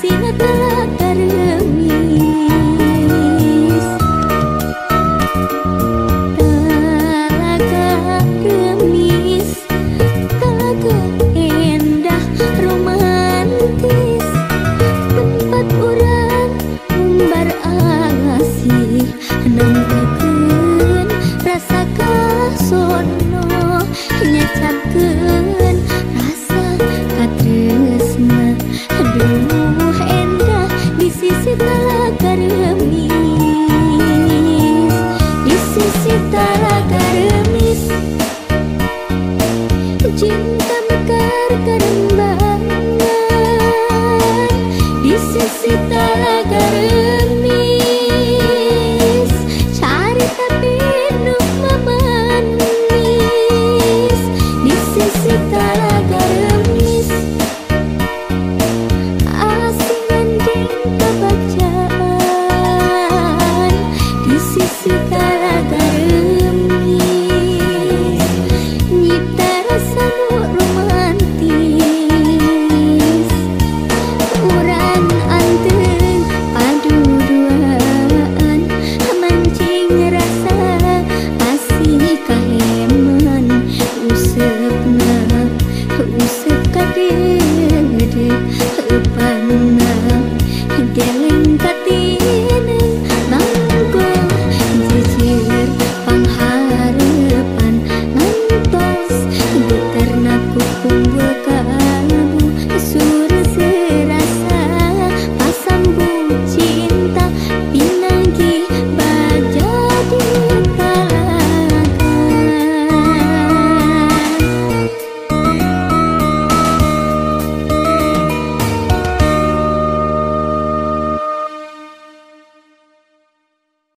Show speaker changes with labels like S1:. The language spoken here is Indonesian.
S1: final. sisi telaga remis. Cari tapi nuk memanis Di sisi